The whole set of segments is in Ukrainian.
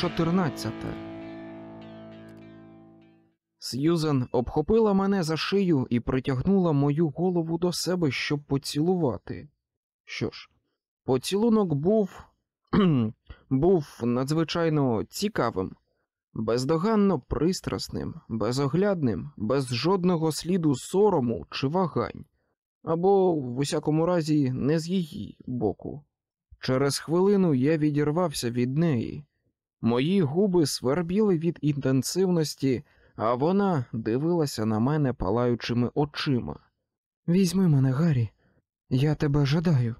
14 Сьюзен обхопила мене за шию і притягнула мою голову до себе, щоб поцілувати. Що ж, поцілунок був був надзвичайно цікавим, бездоганно пристрасним, безоглядним, без жодного сліду сорому чи вагань, або, в усякому разі, не з її боку. Через хвилину я відірвався від неї. Мої губи свербіли від інтенсивності, а вона дивилася на мене палаючими очима. Візьми мене, Гаррі, я тебе жадаю.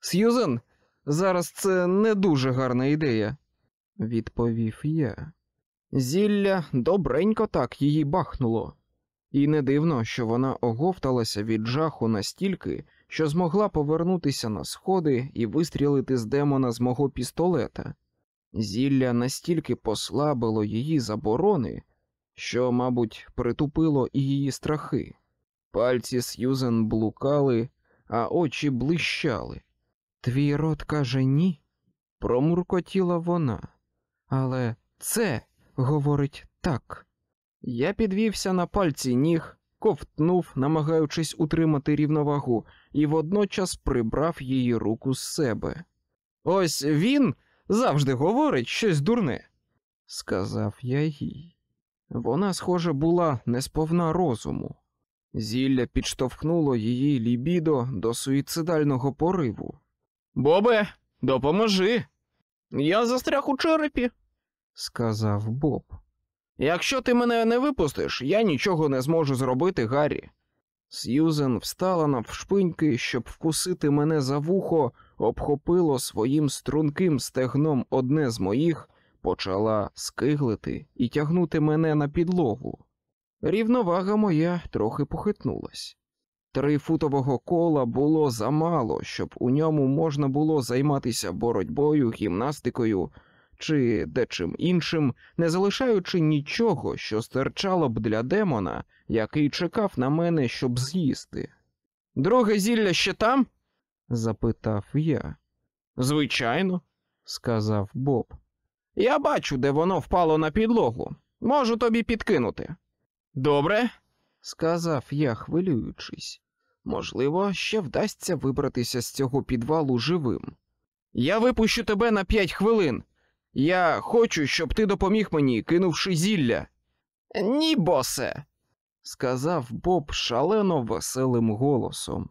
Сьюзен, зараз це не дуже гарна ідея, відповів я. Зілля добренько так її бахнуло, і не дивно, що вона оговталася від жаху настільки, що змогла повернутися на сходи і вистрілити з демона з мого пістолета. Зілля настільки послабило її заборони, що, мабуть, притупило і її страхи. Пальці Сьюзен блукали, а очі блищали. Твій рот каже ні, промуркотіла вона. Але це говорить так. Я підвівся на пальці ніг, ковтнув, намагаючись утримати рівновагу, і водночас прибрав її руку з себе. Ось він завжди говорить щось дурне, сказав я їй. Вона, схоже, була несповна розуму. Зілля підштовхнуло її лібідо до суїцидального пориву. Бобе, допоможи. Я застряг у черепі, сказав Боб. Якщо ти мене не випустиш, я нічого не зможу зробити, Гаррі. Сьюзен встала навшпиньки, щоб вкусити мене за вухо, обхопило своїм струнким стегном одне з моїх, почала скиглити і тягнути мене на підлогу. Рівновага моя трохи похитнулась. Трифутового кола було замало, щоб у ньому можна було займатися боротьбою, гімнастикою чи дечим іншим, не залишаючи нічого, що стирчало б для демона, який чекав на мене, щоб з'їсти. Друге зілля ще там? запитав я. Звичайно, сказав Боб. Я бачу, де воно впало на підлогу. Можу тобі підкинути. Добре, сказав я, хвилюючись. Можливо, ще вдасться вибратися з цього підвалу живим. Я випущу тебе на п'ять хвилин. Я хочу, щоб ти допоміг мені, кинувши зілля. Ні, босе, сказав Боб шалено веселим голосом.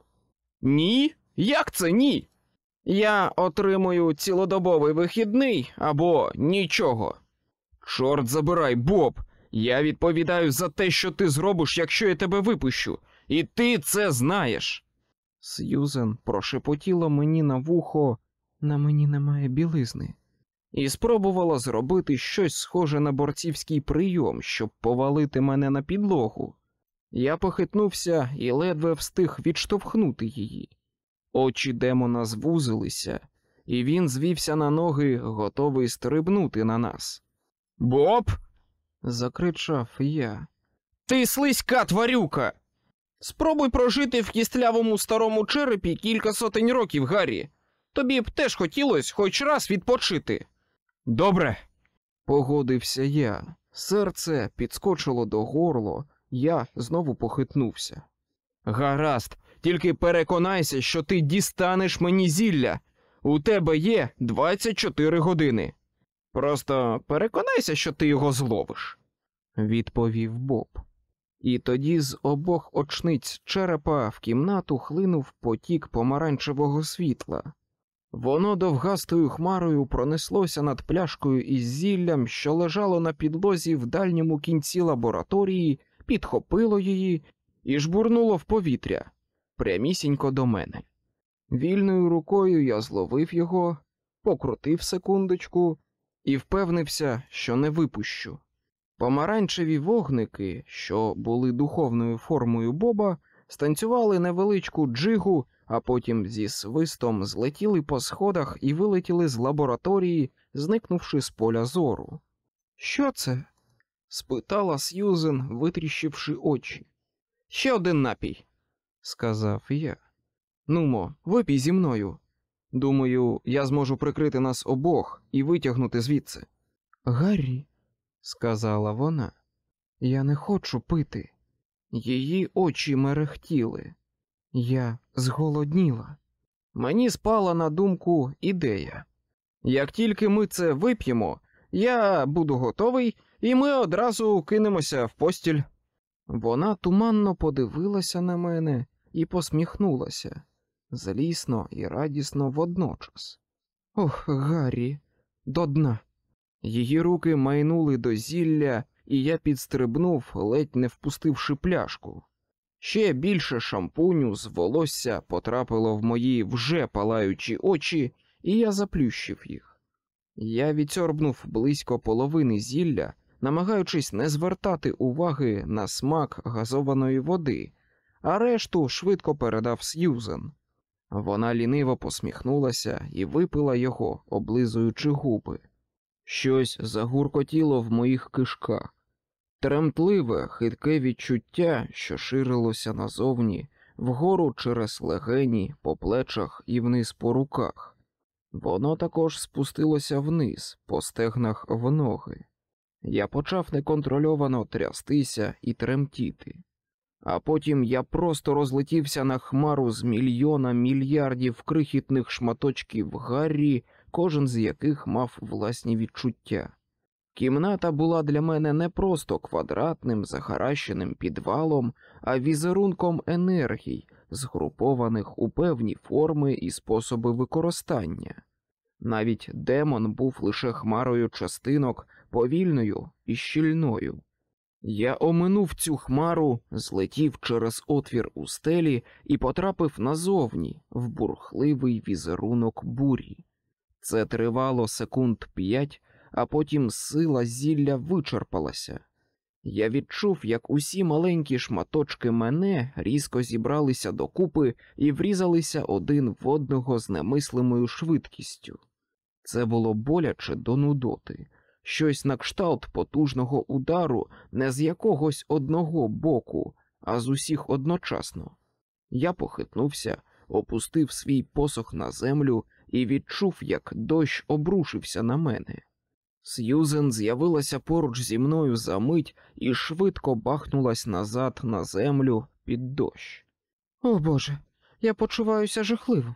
Ні? Як це ні? Я отримую цілодобовий вихідний або нічого. Чорт забирай, Боб. Я відповідаю за те, що ти зробиш, якщо я тебе випущу, і ти це знаєш. Сьюзен прошепотіла мені на вухо, на мені немає білизни, і спробувала зробити щось схоже на борцівський прийом, щоб повалити мене на підлогу. Я похитнувся і ледве встиг відштовхнути її. Очі демона звузилися, і він звівся на ноги, готовий стрибнути на нас. Боб. закричав я. Ти слизька тварюка. Спробуй прожити в кістлявому старому черепі кілька сотень років, Гаррі. Тобі б теж хотілося хоч раз відпочити. Добре, погодився я. Серце підскочило до горло, я знову похитнувся. Гаразд, тільки переконайся, що ти дістанеш мені зілля. У тебе є 24 години. Просто переконайся, що ти його зловиш, відповів Боб. І тоді з обох очниць черепа в кімнату хлинув потік помаранчевого світла. Воно довгастою хмарою пронеслося над пляшкою із зіллям, що лежало на підлозі в дальньому кінці лабораторії, підхопило її і жбурнуло в повітря прямісінько до мене. Вільною рукою я зловив його, покрутив секундочку і впевнився, що не випущу. Помаранчеві вогники, що були духовною формою Боба, станцювали невеличку джигу, а потім зі свистом злетіли по сходах і вилетіли з лабораторії, зникнувши з поля зору. Що це? Спитала Сьюзен, витріщивши очі. Ще один напій, сказав я. Нумо, випій зі мною. Думаю, я зможу прикрити нас обох і витягнути звідси. Гаррі, сказала вона, я не хочу пити. Її очі мерехтіли. Я зголодніла. Мені спала на думку ідея. Як тільки ми це вип'ємо, я буду готовий, і ми одразу кинемося в постіль. Вона туманно подивилася на мене і посміхнулася злісно і радісно водночас. Ох, Гаррі, до дна. Її руки майнули до зілля, і я підстрибнув, ледь не впустивши пляшку. Ще більше шампуню з волосся потрапило в мої вже палаючі очі, і я заплющив їх. Я відсорбнув близько половини зілля, намагаючись не звертати уваги на смак газованої води, а решту швидко передав Сьюзен. Вона ліниво посміхнулася і випила його, облизуючи губи. Щось загуркотіло в моїх кишках, тремтливе, хитке відчуття, що ширилося назовні, вгору через легені, по плечах і вниз по руках. Воно також спустилося вниз, по стегнах в ноги. Я почав неконтрольовано трястися і тремтіти, а потім я просто розлетівся на хмару з мільйона мільярдів крихітних шматочків Гаррі, кожен з яких мав власні відчуття. Кімната була для мене не просто квадратним захаращеним підвалом, а візерунком енергій, згрупованих у певні форми і способи використання. Навіть демон був лише хмарою частинок, повільною і щільною. Я оминув цю хмару, злетів через отвір у стелі і потрапив назовні в бурхливий візерунок бурі. Це тривало секунд п'ять, а потім сила зілля вичерпалася. Я відчув, як усі маленькі шматочки мене різко зібралися докупи і врізалися один в одного з немислимою швидкістю. Це було боляче до нудоти, щось на кшталт потужного удару не з якогось одного боку, а з усіх одночасно. Я похитнувся, опустив свій посох на землю і відчув, як дощ обрушився на мене. Сьюзен з'явилася поруч зі мною за мить і швидко бахнулась назад на землю під дощ. О Боже, я почуваюся жахливо.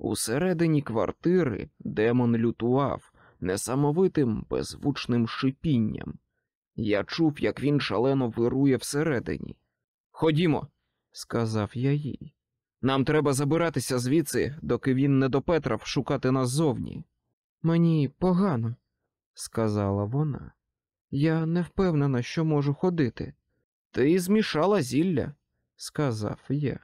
Усередині квартири демон лютував несамовитим беззвучним шипінням. Я чув, як він шалено вирує всередині. Ходімо, сказав я їй. Нам треба забиратися звідси, доки він не допетрав шукати нас зовні. Мені погано, сказала вона. Я не впевнена, що можу ходити. Ти змішала зілля, сказав я.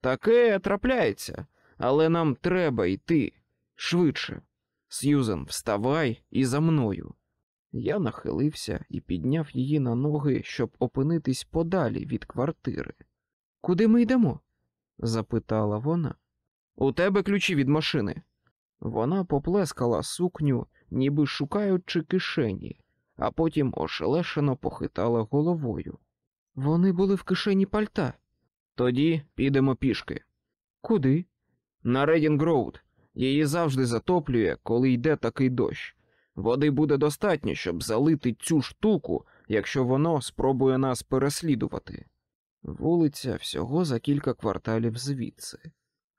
Таке трапляється, але нам треба йти швидше. Сьюзен, вставай і за мною. Я нахилився і підняв її на ноги, щоб опинитись подалі від квартири. Куди ми йдемо? запитала вона. У тебе ключі від машини. Вона поплескала сукню, ніби шукаючи кишені, а потім ошелешено похитала головою. Вони були в кишені пальта. Тоді підемо пішки. Куди? На Редінг Роуд. Її завжди затоплює, коли йде такий дощ. Води буде достатньо, щоб залити цю штуку, якщо воно спробує нас переслідувати. Вулиця всього за кілька кварталів звідси.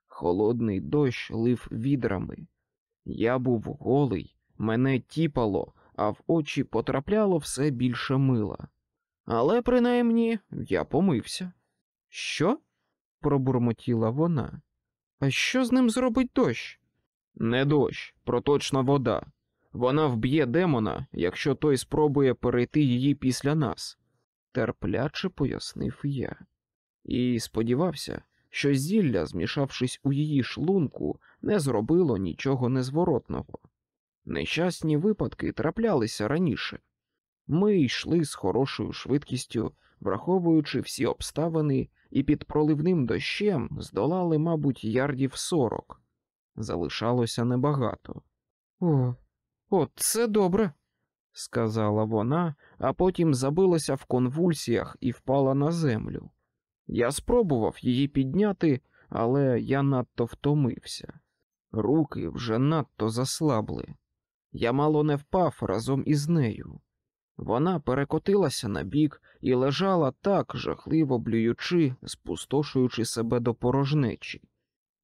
Холодний дощ лив відрами. Я був голий, мене тіпало, а в очі потрапляло все більше мила. Але принаймні я помився. Що? пробурмотіла вона. А що з ним зробить дощ? Не дощ, проточна вода. Вона вб'є демона, якщо той спробує перейти її після нас, терпляче пояснив я, і сподівався, що зілля, змішавшись у її шлунку, не зробило нічого незворотного. Нещасні випадки траплялися раніше. Ми йшли з хорошою швидкістю, враховуючи всі обставини, і під проливним дощем здолали, мабуть, ярдів сорок. Залишалося небагато. О, о, це добре, сказала вона, а потім забилася в конвульсіях і впала на землю. Я спробував її підняти, але я надто втомився. Руки вже надто заслабли. Я мало не впав разом із нею. Вона перекотилася на бік і лежала так, жахливо блюючи, спустошуючи себе до порожнечі.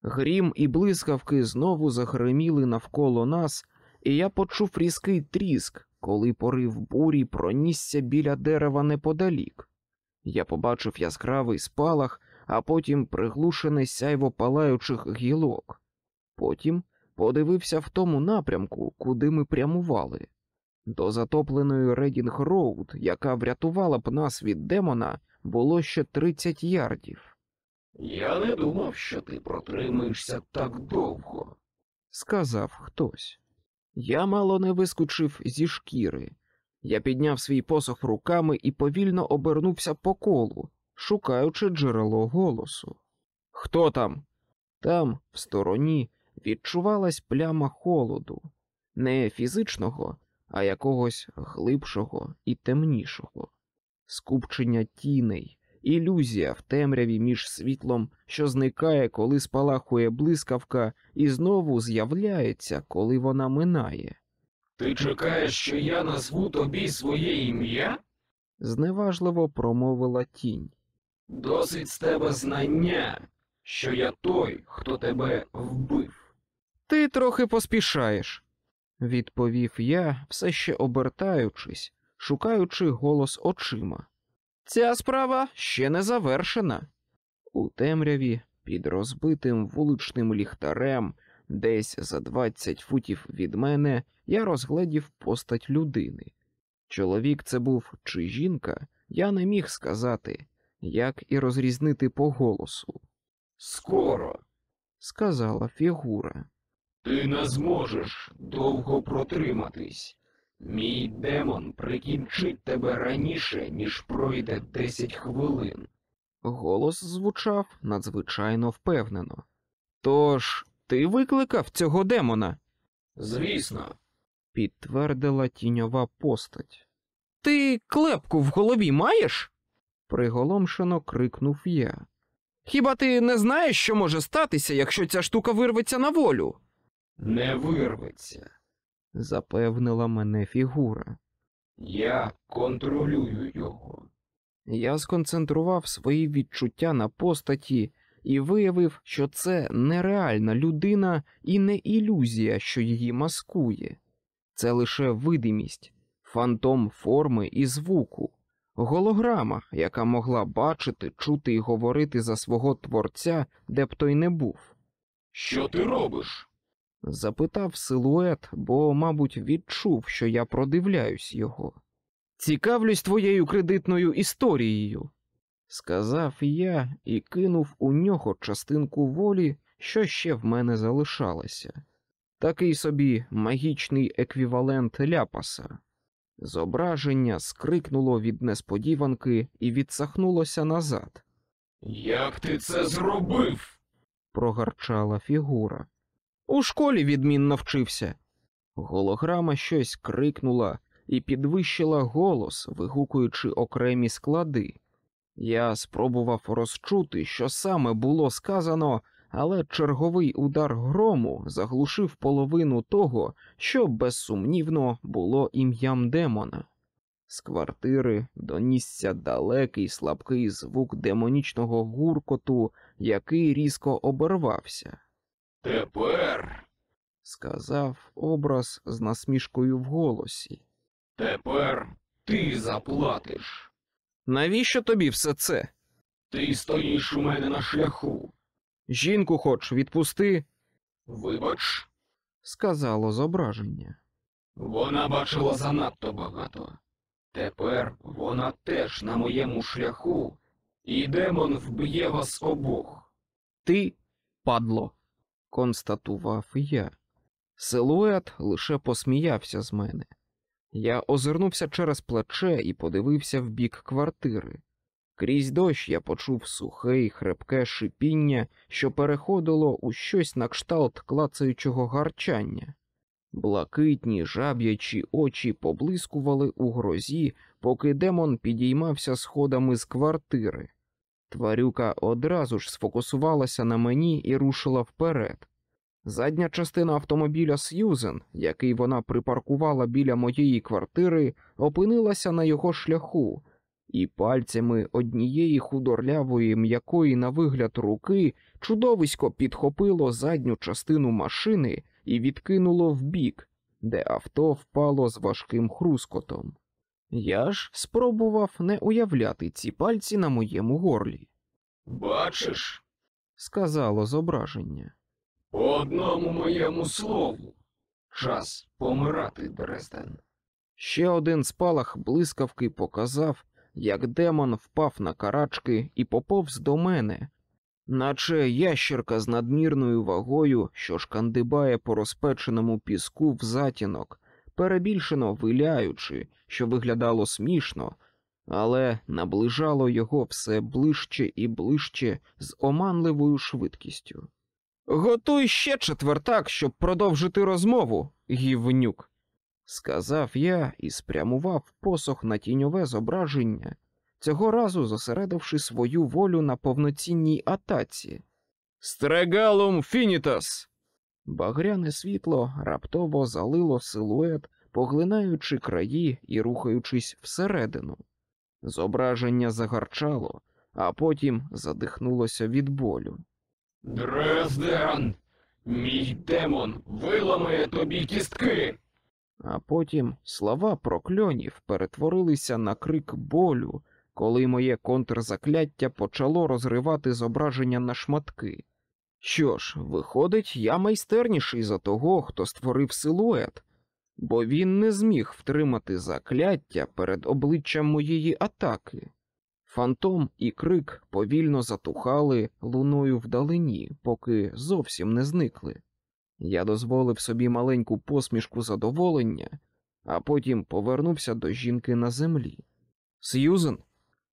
Грім і блискавки знову загриміли навколо нас, і я почув різкий тріск, коли порив бурі пронісся біля дерева неподалік. Я побачив яскравий спалах, а потім приглушене сяйво палаючих гілок. Потім подивився в тому напрямку, куди ми прямували. До затопленої Редінг Роуд, яка врятувала б нас від демона, було ще 30 ярдів. Я не думав, що ти протримаєшся так довго. сказав хтось. Я мало не вискочив зі шкіри. Я підняв свій посох руками і повільно обернувся по колу, шукаючи джерело голосу. Хто там? Там, в стороні, відчувалась пляма холоду, не фізичного, а якогось глибшого і темнішого, скупчення тіней, ілюзія в темряві між світлом, що зникає, коли спалахує блискавка, і знову з'являється, коли вона минає. Ти чекаєш, що я назву тобі своє ім'я? Зневажливо промовила тінь. Досить з тебе знання, що я той, хто тебе вбив. Ти трохи поспішаєш, відповів я, все ще обертаючись, шукаючи голос очима. Ця справа ще не завершена. У темряві, під розбитим вуличним ліхтарем, десь за двадцять футів від мене, я розгледів постать людини. Чоловік це був чи жінка, я не міг сказати, як і розрізнити по голосу, Скоро сказала фігура. Ти не зможеш довго протриматись. Мій демон прикінчить тебе раніше, ніж пройде десять хвилин. Голос звучав надзвичайно впевнено. Тож ти викликав цього демона? Звісно, підтвердила тіньова постать. Ти клепку в голові маєш? приголомшено крикнув я. Хіба ти не знаєш, що може статися, якщо ця штука вирветься на волю? Не вирветься. запевнила мене фігура. Я контролюю його. Я сконцентрував свої відчуття на постаті і виявив, що це нереальна людина і не ілюзія, що її маскує. Це лише видимість, фантом форми і звуку, голограма, яка могла бачити, чути і говорити за свого творця, де б той не був. Що ти робиш? Запитав силует, бо, мабуть, відчув, що я продивляюсь його. Цікавлюсь твоєю кредитною історією, сказав я і кинув у нього частинку волі, що ще в мене залишалася. Такий собі магічний еквівалент ляпаса. Зображення скрикнуло від несподіванки і відсахнулося назад, Як ти це зробив? прогарчала фігура. У школі відмінно вчився. Голограма щось крикнула і підвищила голос, вигукуючи окремі склади. Я спробував розчути, що саме було сказано, але черговий удар грому заглушив половину того, що безсумнівно було ім'ям демона. З квартири донісся далекий слабкий звук демонічного гуркоту, який різко оборвався. Тепер, сказав образ з насмішкою в голосі. тепер ти заплатиш. Навіщо тобі все це? Ти стоїш у мене на шляху. Жінку хоч відпусти, Вибач, сказало зображення. вона бачила занадто багато. Тепер вона теж на моєму шляху, і демон вб'є вас обох. Ти, падло, констатував я. Силует лише посміявся з мене. Я озирнувся через плече і подивився в бік квартири. Крізь дощ я почув сухе й хрипке шипіння, що переходило у щось на кшталт клацаючого гарчання. Блакитні жаб'ячі очі поблискували у грозі, поки демон підіймався сходами з квартири. Тварюка одразу ж сфокусувалася на мені і рушила вперед. Задня частина автомобіля Сьюзен, який вона припаркувала біля моєї квартири, опинилася на його шляху, і пальцями однієї худорлявої м'якої на вигляд руки чудовисько підхопило задню частину машини і відкинуло вбік, де авто впало з важким хрускотом. Я ж спробував не уявляти ці пальці на моєму горлі, Бачиш, сказало зображення. по одному моєму слову. Час помирати, Дрезден. Ще один спалах блискавки показав, як демон впав на карачки і поповз до мене, наче ящерка з надмірною вагою, що шкандибає по розпеченому піску в затінок, перебільшено виляючи, що виглядало смішно, але наближало його все ближче і ближче з оманливою швидкістю. Готуй ще четвертак, щоб продовжити розмову, гівнюк, сказав я і спрямував посох на тіньове зображення, цього разу зосередивши свою волю на повноцінній атаці. Стрегалум фінітас. Багряне світло раптово залило силует, поглинаючи краї і рухаючись всередину. Зображення загарчало, а потім задихнулося від болю. Дрезден! Мій демон виламає тобі кістки. А потім слова прокльонів перетворилися на крик болю, коли моє контрзакляття почало розривати зображення на шматки. Що ж, виходить, я майстерніший за того, хто створив силует, бо він не зміг втримати закляття перед обличчям моєї атаки. Фантом і крик повільно затухали луною вдалині, поки зовсім не зникли. Я дозволив собі маленьку посмішку задоволення, а потім повернувся до жінки на землі. Сьюзен,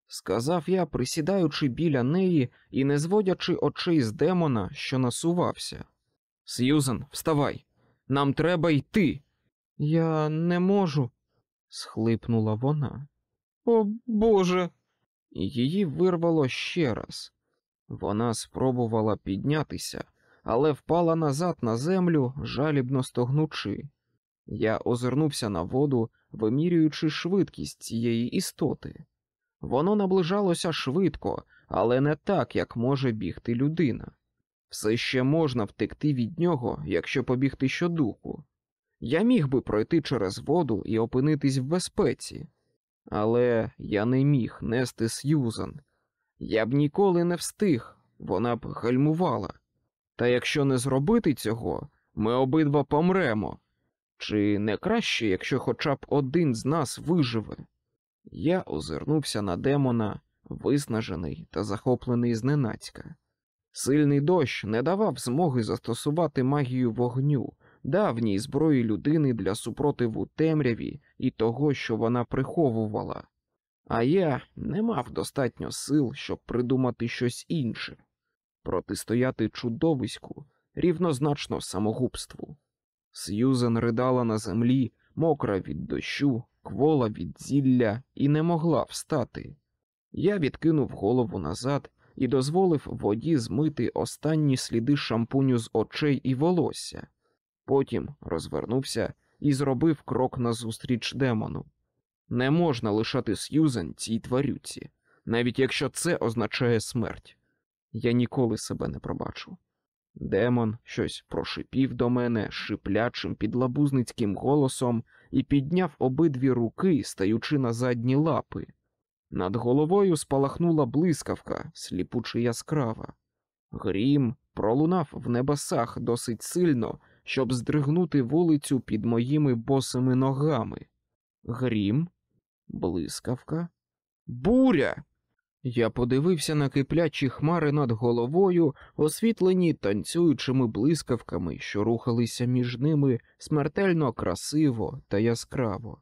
сказав я, присідаючи біля неї і не зводячи очей з демона, що насувався. Сьюзен, вставай, нам треба йти. Я не можу, схлипнула вона. О Боже. Її вирвало ще раз. Вона спробувала піднятися, але впала назад на землю, жалібно стогнучи. Я озирнувся на воду, вимірюючи швидкість цієї істоти. Воно наближалося швидко, але не так, як може бігти людина. Все ще можна втекти від нього, якщо побігти щодуху. Я міг би пройти через воду і опинитись в безпеці, але я не міг нести Сьюзан. Я б ніколи не встиг, вона б гальмувала. Та якщо не зробити цього, ми обидва помремо. Чи не краще, якщо хоча б один з нас виживе? Я озирнувся на демона, виснажений та захоплений зненацька. Сильний дощ не давав змоги застосувати магію вогню, давній зброї людини для супротиву темряві і того, що вона приховувала, а я не мав достатньо сил, щоб придумати щось інше протистояти чудовиську рівнозначно самогубству. Сьюзен ридала на землі, мокра від дощу, квола від зілля, і не могла встати. Я відкинув голову назад і дозволив воді змити останні сліди шампуню з очей і волосся. Потім розвернувся і зробив крок назустріч демону. Не можна лишати Сьюзен цій тварюці, навіть якщо це означає смерть. Я ніколи себе не пробачу. Демон щось прошипів до мене шиплячим підлабузницьким голосом і підняв обидві руки, стаючи на задні лапи. Над головою спалахнула блискавка, сліпуче яскрава. Грім пролунав в небесах досить сильно, щоб здригнути вулицю під моїми босими ногами. Грім, блискавка, буря. Я подивився на киплячі хмари над головою, освітлені танцюючими блискавками, що рухалися між ними смертельно красиво та яскраво.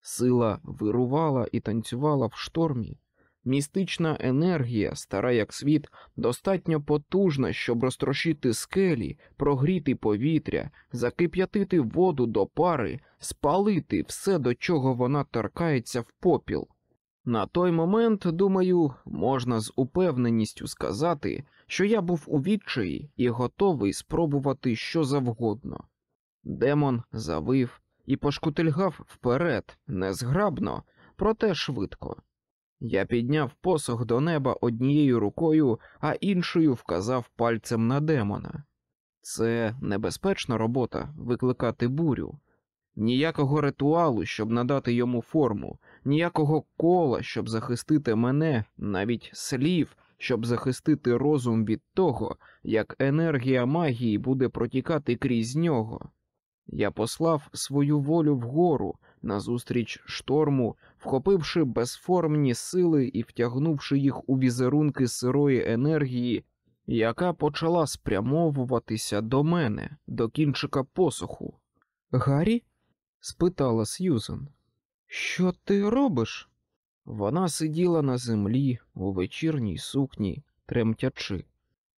Сила вирувала і танцювала в штормі. Містична енергія, стара як світ, достатньо потужна, щоб розтрощити скелі, прогріти повітря, закип'ятити воду до пари, спалити все, до чого вона торкається в попіл. На той момент, думаю, можна з упевненістю сказати, що я був у відчаї і готовий спробувати що завгодно. Демон завив і пошкутильгав вперед, незграбно, проте швидко. Я підняв посох до неба однією рукою, а іншою вказав пальцем на демона. Це небезпечна робота викликати бурю. Ніякого ритуалу, щоб надати йому форму, ніякого кола, щоб захистити мене, навіть слів, щоб захистити розум від того, як енергія магії буде протікати крізь нього. Я послав свою волю вгору назустріч шторму, вхопивши безформні сили і втягнувши їх у візерунки сирої енергії, яка почала спрямовуватися до мене, до кінчика посоху. Гаррі? Спитала Сьюзен. Що ти робиш? Вона сиділа на землі у вечірній сукні, тремтячи.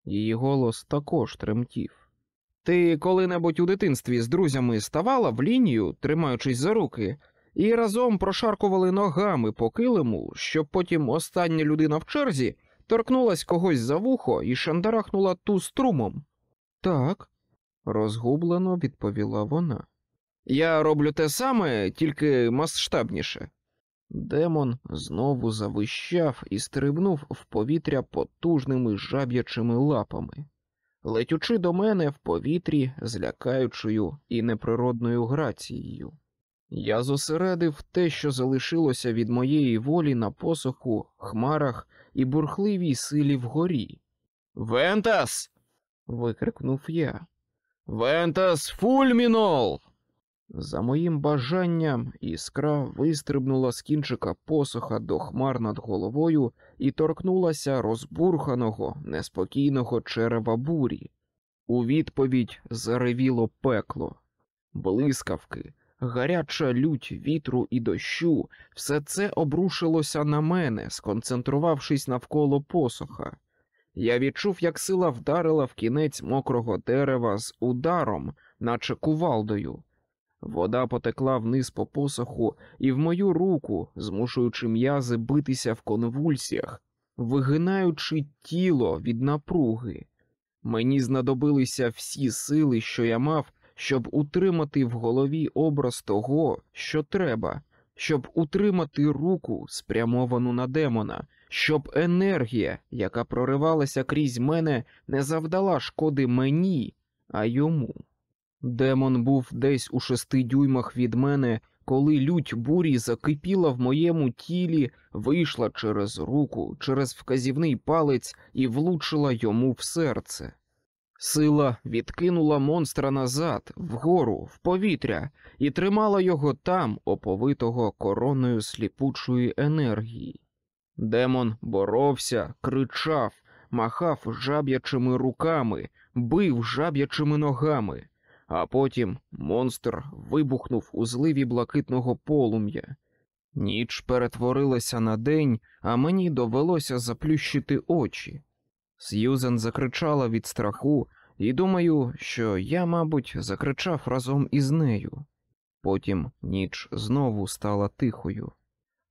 Її голос також тремтів. Ти коли-небудь у дитинстві з друзями ставала в лінію, тримаючись за руки, і разом прошаркували ногами по килиму, щоб потім остання людина в черзі торкнулась когось за вухо і шандарахнула ту струмом. Так, розгублено відповіла вона. Я роблю те саме, тільки масштабніше. Демон знову завищав і стрибнув в повітря потужними жаб'ячими лапами, летючи до мене в повітрі з лякаючою і неприродною грацією. Я зосередив те, що залишилося від моєї волі на посоху, хмарах і бурхливій силі вгорі. Вентас. викрикнув я. Вентас фульмінол. За моїм бажанням іскра вистрибнула з кінчика посоха до хмар над головою і торкнулася розбурханого, неспокійного черева бурі. У відповідь заревіло пекло, блискавки, гаряча лють вітру і дощу, все це обрушилося на мене, сконцентрувавшись навколо посоха. Я відчув, як сила вдарила в кінець мокрого дерева з ударом, наче кувалдою. Вода потекла вниз по посоху і в мою руку, змушуючи м'язи битися в конвульсіях, вигинаючи тіло від напруги. Мені знадобилися всі сили, що я мав, щоб утримати в голові образ того, що треба, щоб утримати руку, спрямовану на демона, щоб енергія, яка проривалася крізь мене, не завдала шкоди мені, а йому. Демон був десь у шести дюймах від мене, коли лють бурі закипіла в моєму тілі, вийшла через руку, через вказівний палець і влучила йому в серце. Сила відкинула монстра назад, вгору, в повітря, і тримала його там, оповитого короною сліпучої енергії. Демон боровся, кричав, махав жаб'ячими руками, бив жаб'ячими ногами. А потім монстр вибухнув у зливі блакитного полум'я. Ніч перетворилася на день, а мені довелося заплющити очі. Сьюзен закричала від страху, і думаю, що я, мабуть, закричав разом із нею. Потім ніч знову стала тихою.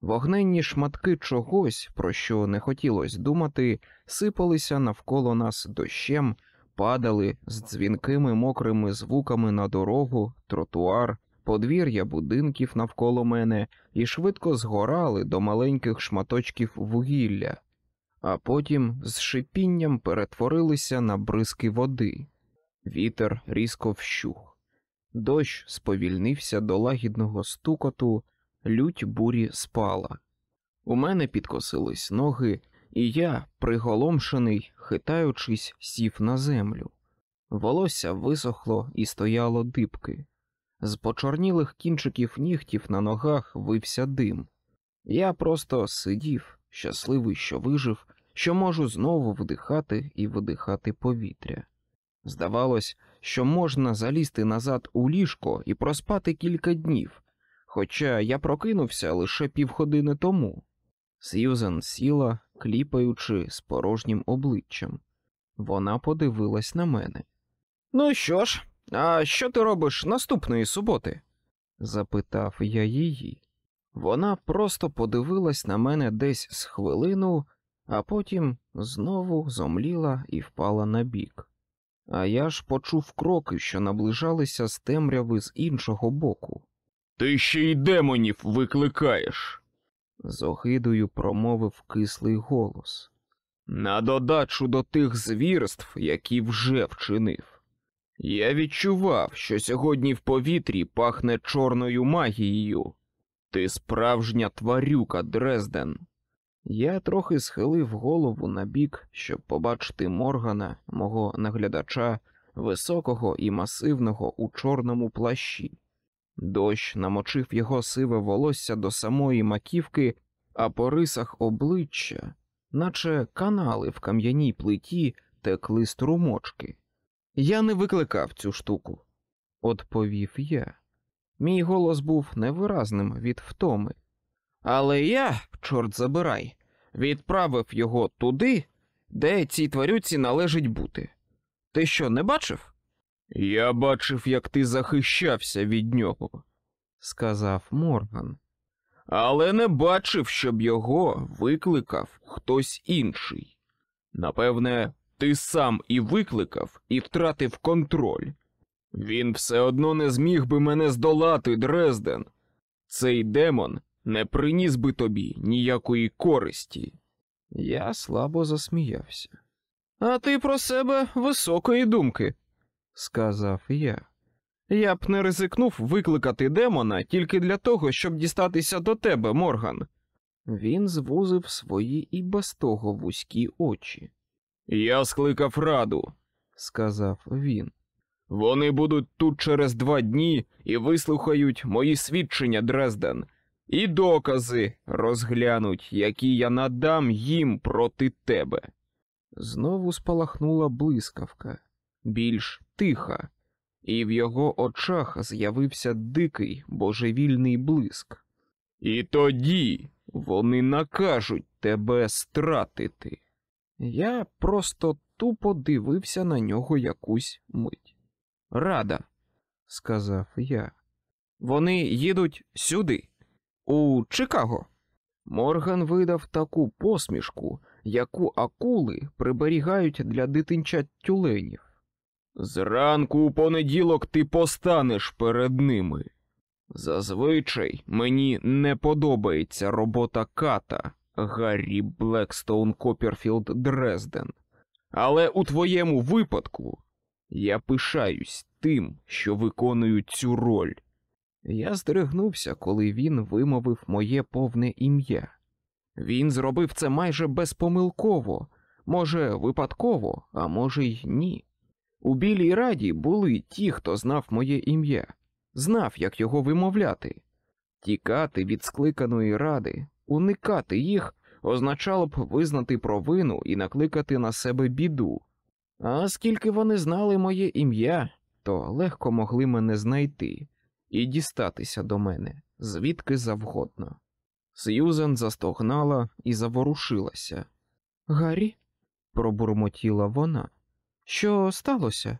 Вогненні шматки чогось, про що не хотілося думати, сипалися навколо нас дощем падали з дзвінкими мокрими звуками на дорогу, тротуар, подвір'я будинків навколо мене і швидко згорали до маленьких шматочків вугілля, а потім з шипінням перетворилися на бризки води. Вітер різко вщух. Дощ сповільнився до лагідного стукоту, лють бурі спала. У мене підкосились ноги, і я, приголомшений, хитаючись, сів на землю. Волосся висохло і стояло дибки. З почорнілих кінчиків нігтів на ногах вився дим. Я просто сидів, щасливий, що вижив, що можу знову вдихати і видихати повітря. Здавалось, що можна залізти назад у ліжко і проспати кілька днів, хоча я прокинувся лише півгодини тому. Сьюзен сіла, кліпаючи з порожнім обличчям. Вона подивилась на мене. Ну що ж, а що ти робиш наступної суботи? запитав я її. Вона просто подивилась на мене десь з хвилину, а потім знову зомліла і впала на бік. А я ж почув кроки, що наближалися з темряви з іншого боку. Ти ще й демонів викликаєш. З огидою промовив кислий голос. На додачу до тих звірств, які вже вчинив. Я відчував, що сьогодні в повітрі пахне чорною магією. Ти справжня тварюка, Дрезден. Я трохи схилив голову на бік, щоб побачити Моргана, мого наглядача, високого і масивного у чорному плащі. Дощ намочив його сиве волосся до самої маківки, а по рисах обличчя, наче канали в кам'яній плиті, текли струмочки. Я не викликав цю штуку, відповів я. Мій голос був невиразним від втоми. Але я, чорт забирай, відправив його туди, де цій тварюці належить бути. Ти що, не бачив? Я бачив, як ти захищався від нього, сказав Морган. але не бачив, щоб його викликав хтось інший. Напевне, ти сам і викликав, і втратив контроль. Він все одно не зміг би мене здолати, Дрезден. Цей демон не приніс би тобі ніякої користі. Я слабо засміявся. А ти про себе високої думки, сказав я. Я б не ризикнув викликати демона тільки для того, щоб дістатися до тебе, Морган. Він звузив свої і без того вузькі очі, Я скликав раду. сказав він. Вони будуть тут через два дні і вислухають мої свідчення, Дрезден, і докази розглянуть, які я надам їм проти тебе. Знову спалахнула блискавка, більш тиха, і в його очах з'явився дикий божевільний блиск. І тоді вони накажуть тебе стратити. Я просто тупо дивився на нього якусь мить. Рада, сказав я. Вони їдуть сюди, у Чикаго. Морган видав таку посмішку, яку акули приберігають для дитинчат тюленів. Зранку у понеділок ти постанеш перед ними. Зазвичай мені не подобається робота ката Гаррі Блекстоун Копперфілд Дрезден. Але у твоєму випадку я пишаюсь тим, що виконую цю роль. Я здригнувся, коли він вимовив моє повне ім'я. Він зробив це майже безпомилково, може, випадково, а може й ні. У білій раді були ті, хто знав моє ім'я, знав, як його вимовляти. Тікати від скликаної ради, уникати їх означало б визнати провину і накликати на себе біду. А оскільки вони знали моє ім'я, то легко могли мене знайти і дістатися до мене звідки завгодно. Сьюзен застогнала і заворушилася. Гаррі, пробурмотіла вона. Що сталося?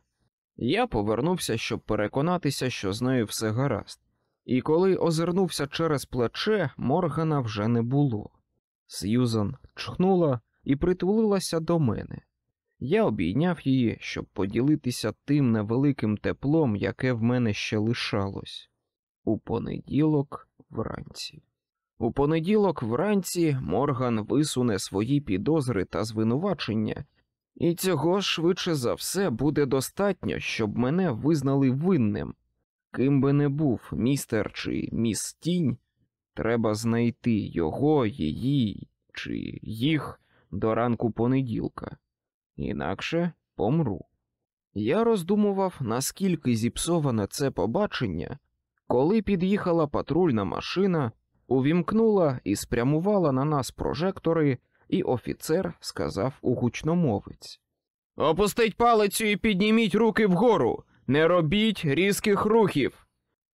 Я повернувся, щоб переконатися, що з нею все гаразд, і коли озирнувся через плече, Моргана вже не було. Сьюзан чхнула і притулилася до мене. Я обійняв її, щоб поділитися тим невеликим теплом, яке в мене ще лишалось. У понеділок вранці. У понеділок вранці Морган висуне свої підозри та звинувачення, і цього швидше за все буде достатньо, щоб мене визнали винним. Ким би не був містер чи міс Тінь, треба знайти його, її чи їх до ранку понеділка інакше помру. Я роздумував, наскільки зіпсоване це побачення, коли під'їхала патрульна машина, увімкнула і спрямувала на нас прожектори, і офіцер сказав у гучномовець Опустить палицю і підніміть руки вгору, не робіть різких рухів.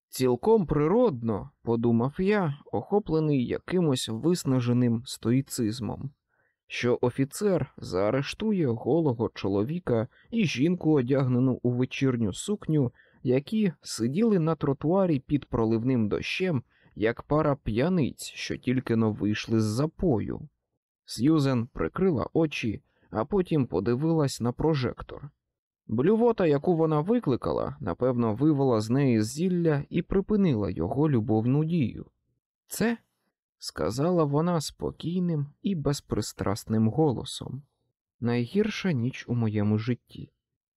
Цілком природно, подумав я, охоплений якимось виснаженим стоїцизмом що офіцер заарештує голого чоловіка і жінку, одягнену у вечірню сукню, які сиділи на тротуарі під проливним дощем, як пара п'яниць, що тільки но вийшли з запою. Сьюзен прикрила очі, а потім подивилась на прожектор. Блювота, яку вона викликала, напевно, вивела з неї зілля і припинила його любовну дію. Це, сказала вона спокійним і безпристрасним голосом, найгірша ніч у моєму житті.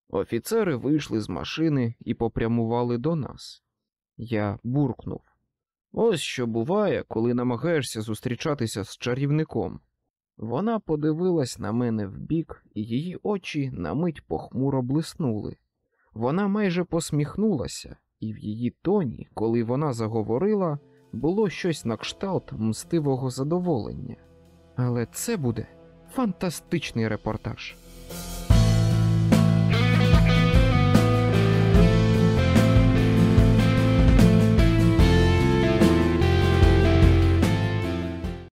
Офіцери вийшли з машини і попрямували до нас. Я буркнув. Ось що буває, коли намагаєшся зустрічатися з чарівником. Вона подивилась на мене вбік, і її очі на мить похмуро блиснули. Вона майже посміхнулася, і в її тоні, коли вона заговорила, було щось на кшталт мстивого задоволення. Але це буде фантастичний репортаж.